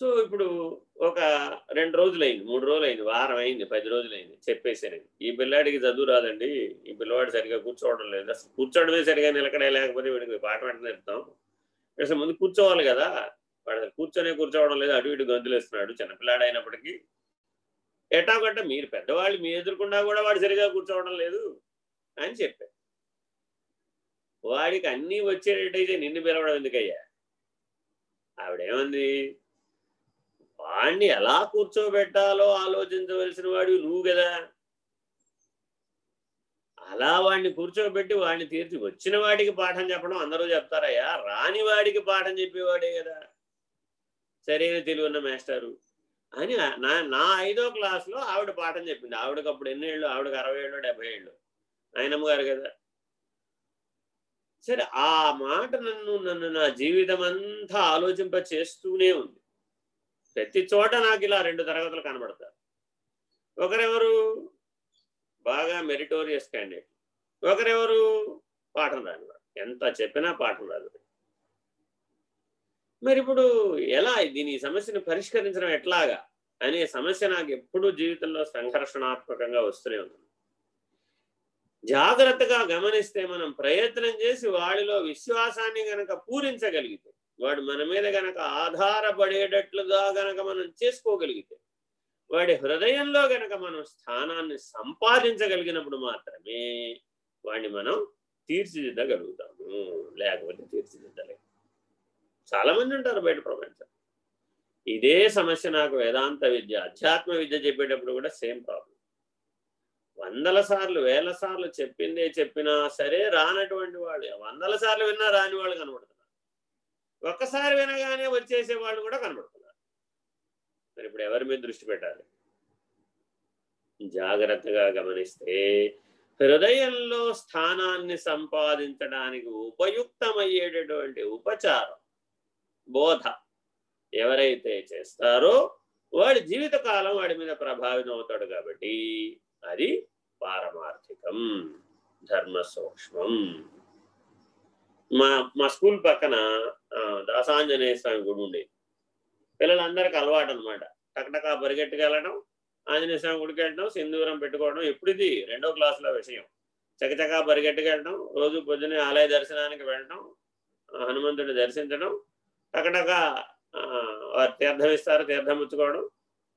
So ఇప్పుడు ఒక రెండు రోజులు అయింది మూడు రోజులు అయింది వారం అయింది పది రోజులు అయింది చెప్పేసాను ఈ పిల్లాడికి చదువు రాదండి. ఈ పిల్లవాడు సరిగా కూర్చోవడం లేదు. అసలు కూర్చోవడమే సరిగా నిలకడే లేకపోతే వీడికి పాట వెంటనే నేర్పుతాం. అసలు ముందు కూర్చోవాలి కదా. వాడు కూర్చొనే కూర్చోవడం లేదు. అటు ఇటు గంతులేస్తున్నాడు చిన్నపిల్లాడు అయినప్పటికీ. ఎటాగంట మీరు పెద్దవాళ్ళు మీ ఎదుర్కొన్నా కూడా వాడు సరిగా కూర్చోవడం లేదు అని చెప్పారు వాడికి అన్నీ వచ్చేటట్టయితే నిన్ను పిలవడం ఎందుకయ్యా? ఆవిడేమంది? వాణ్ణి ఎలా కూర్చోబెట్టాలో ఆలోచించవలసిన వాడు నువ్వు కదా. అలా వాడిని కూర్చోబెట్టి వాడిని తీర్చి వచ్చిన వాడికి పాఠం చెప్పడం అందరూ చెప్తారయ్యా. రాని వాడికి పాఠం చెప్పేవాడే కదా. సరైన తెలివన్న మాస్టారు అని నా నా ఐదో క్లాస్లో ఆవిడ పాఠం చెప్పింది. ఆవిడకి అప్పుడు ఎన్ని ఏళ్ళు? ఆవిడకి అరవై ఏళ్ళు డెబ్బై ఏళ్ళు. నాయనమ్మ గారు కదా. సరే ఆ మాట నన్ను నన్ను నా జీవితం అంతా ఆలోచింప చేస్తూనే ఉంది. ప్రతి చోట నాకు ఇలా రెండు తరగతులు కనబడతారు. ఒకరెవరు బాగా మెరిటోరియస్ క్యాండిడేట్ ఒకరెవరు పాఠం రాని ఎంత చెప్పినా పాఠం రాదు. మరి ఇప్పుడు ఎలా దీని ఈ సమస్యను పరిష్కరించడం ఎట్లాగా అనే సమస్య నాకు ఎప్పుడూ జీవితంలో సంఘర్షణాత్మకంగా వస్తూనే ఉంది. జాగ్రత్తగా గమనిస్తే మనం ప్రయత్నం చేసి వాడిలో విశ్వాసాన్ని గనక పూరించగలిగితే వాడు మన మీద గనక ఆధారపడేటట్లుగా గనక మనం చేసుకోగలిగితే వాడి హృదయంలో గనక మనం స్థానాన్ని సంపాదించగలిగినప్పుడు మాత్రమే వాడిని మనం తీర్చిదిద్దగలుగుతాము. లేకపోతే తీర్చిదిద్దలేము చాలా మంది ఉంటారు బయట ప్రపంచం. ఇదే సమస్య నాకు వేదాంత విద్య అధ్యాత్మ విద్య చెప్పేటప్పుడు కూడా సేమ్ ప్రాబ్లం. వందల సార్లు వేల సార్లు చెప్పిందే చెప్పినా సరే రానటువంటి వాళ్ళు వందల సార్లు విన్నా రాని వాళ్ళు కనబడుతున్నారు. ఒక్కసారి వినగానే వచ్చేసే వాళ్ళు కూడా కనబడుతున్నారు. మరి ఇప్పుడు ఎవరి మీద దృష్టి పెట్టాలి? జాగ్రత్తగా గమనిస్తే హృదయంలో స్థానాన్ని సంపాదించడానికి ఉపయుక్తమయ్యేటటువంటి ఉపచారం బోధ ఎవరైతే చేస్తారో వాడి జీవితకాలం వాడి మీద ప్రభావితం అవుతాడు కాబట్టి అది పారమార్థికం ధర్మ సూక్ష్మం మా మా స్కూల్ పక్కన దాసాంజనేయ స్వామి గుడి ఉండేది పిల్లలందరికీ అలవాటు అనమాట టక్టకా పరిగెట్టుకెళ్ళడం ఆంజనేయ స్వామి గుడికి వెళ్ళడం సింధూరం పెట్టుకోవడం ఇప్పుడు ఇది రెండో క్లాసులో విషయం. చకచకా పరిగెట్టుకెళ్ళడం రోజు పొద్దునే ఆలయ దర్శనానికి వెళ్ళడం హనుమంతుడిని దర్శించడం టకటక వారు తీర్థం ఇస్తారు తీర్థం ముచ్చుకోవడం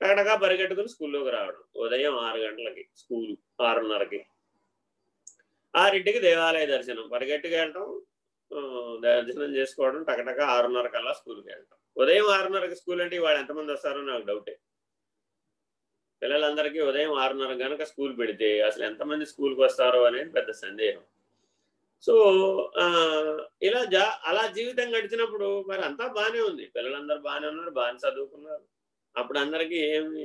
టకటకా పరిగెట్టుకుని స్కూల్లోకి రావడం. ఉదయం ఆరు గంటలకి స్కూల్ ఆరున్నరకి. ఆరింటికి దేవాలయ దర్శనం. పరిగెట్టుకెళ్ళడం దర్శనం చేసుకోవడం టకటక ఆరున్నర కల్లా స్కూల్కి వెళ్తాం. ఉదయం ఆరున్నరకి స్కూల్ అంటే వాళ్ళు ఎంతమంది వస్తారో నాకు డౌటే. పిల్లలందరికీ ఉదయం ఆరున్నర కనుక స్కూల్ పెడితే అసలు ఎంతమంది స్కూల్కి వస్తారో అనేది పెద్ద సందేహం. సో ఇలా జా అలా జీవితం గడిచినప్పుడు మరి అంతా బాగానే ఉంది. పిల్లలందరూ బాగానే ఉన్నారు బాగానే చదువుకున్నారు. అప్పుడు అందరికీ ఏమి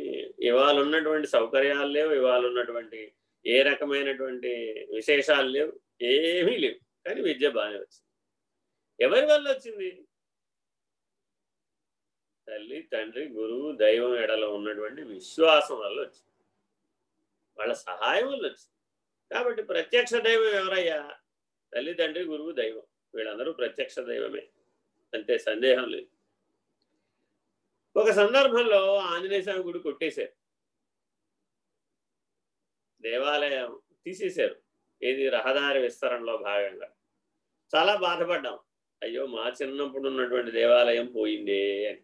ఇవాళ ఉన్నటువంటి సౌకర్యాలు లేవు ఇవాళ ఉన్నటువంటి ఏ రకమైనటువంటి విశేషాలు లేవు ఏమీ లేవు. కానీ విద్య బాగానే వచ్చింది. ఎవరి వల్ల వచ్చింది? తల్లి తండ్రి గురువు దైవం ఎడలో ఉన్నటువంటి విశ్వాసం వల్ల వచ్చింది. వాళ్ళ సహాయం వల్ల వచ్చింది. కాబట్టి ప్రత్యక్ష దైవం ఎవరయ్యా? తల్లి తండ్రి గురువు దైవం. వీళ్ళందరూ ప్రత్యక్ష దైవమే. అంతే సందేహం లేదు. ఒక సందర్భంలో ఆంజనేయ స్వామి గుడి కొట్టేశారు. దేవాలయం తీసేశారు. ఏది రహదారి విస్తరణలో భాగంగా. చాలా బాధపడ్డాం. అయ్యో మా చిన్నప్పుడు ఉన్నటువంటి దేవాలయం పోయిందే అని.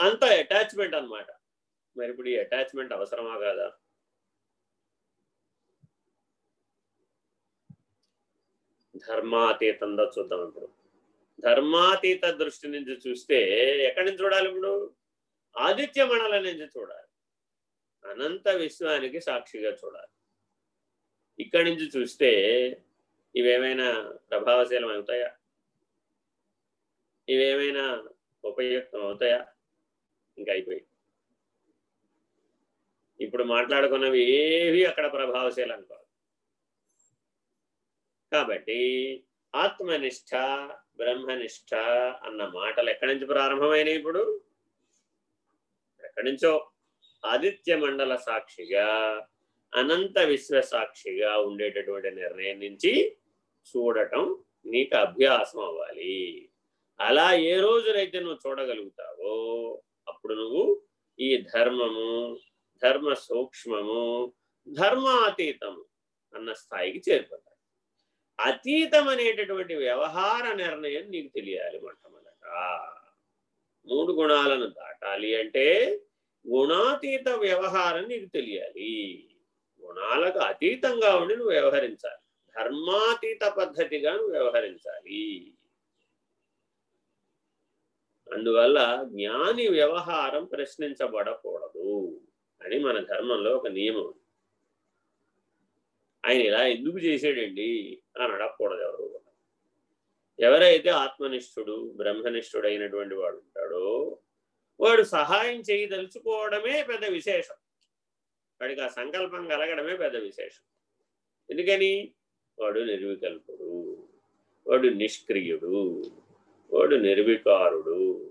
అంత అటాచ్మెంట్ అనమాట మరి ఇప్పుడు ఈ అటాచ్మెంట్ అవసరమా కాదా? ధర్మాతీతంగా చూద్దాం ఇప్పుడు. ధర్మాతీత దృష్టి నుంచి చూస్తే ఎక్కడి నుంచి చూడాలి ఇప్పుడు? ఆదిత్య మండల నుంచి చూడాలి. అనంత విశ్వానికి సాక్షిగా చూడాలి. ఇక్కడి నుంచి చూస్తే ఇవేమైనా ప్రభావశీలం అవుతాయా ఇవేమైనా ఉపయుక్తం అవుతాయా ఇంకా అయిపోయి ఇప్పుడు మాట్లాడుకున్నవి ఏవి అక్కడ ప్రభావశీలం కాదు. కాబట్టి ఆత్మనిష్ట బ్రహ్మనిష్ట అన్న మాటలు ఎక్కడి నుంచి ప్రారంభమైనవి ఇప్పుడు? ఎక్కడి నుంచో? ఆదిత్య మండల సాక్షిగా అనంత విశ్వ సాక్షిగా ఉండేటటువంటి నిర్ణయం నుంచి చూడటం నీకు అభ్యాసం అవ్వాలి. అలా ఏ రోజునైతే నువ్వు చూడగలుగుతావో అప్పుడు నువ్వు ఈ ధర్మము ధర్మ సూక్ష్మము ధర్మాతీతము అన్న స్థాయికి చేరిపోతాయి అతీతం అనేటటువంటి వ్యవహార నిర్ణయం నీకు తెలియాలి మొట్టమొదట. మూడు గుణాలను దాటాలి అంటే గుణాతీత వ్యవహారం నీకు తెలియాలి. గుణాలకు అతీతంగా ఉండి నువ్వు వ్యవహరించాలి. ధర్మాతీత పద్ధతిగా వ్యవహరించాలి. అందువల్ల జ్ఞాని వ్యవహారం ప్రశ్నించబడకూడదు అని మన ధర్మంలో ఒక నియమం ఆయన ఇలా ఎందుకు చేసాడండి అని అడగకూడదు ఎవరు ఎవరైతే ఆత్మనిష్ఠుడు బ్రహ్మనిష్ఠుడు అయినటువంటి వాడు ఉంటాడో వాడు సహాయం చేయదలుచుకోవడమే పెద్ద విశేషం. వాడికి ఆ సంకల్పం కలగడమే పెద్ద విశేషం. ఎందుకని? వాడు నిర్వికల్పుడు. వాడు నిష్క్రియుడు. వాడు నిర్వికారుడు.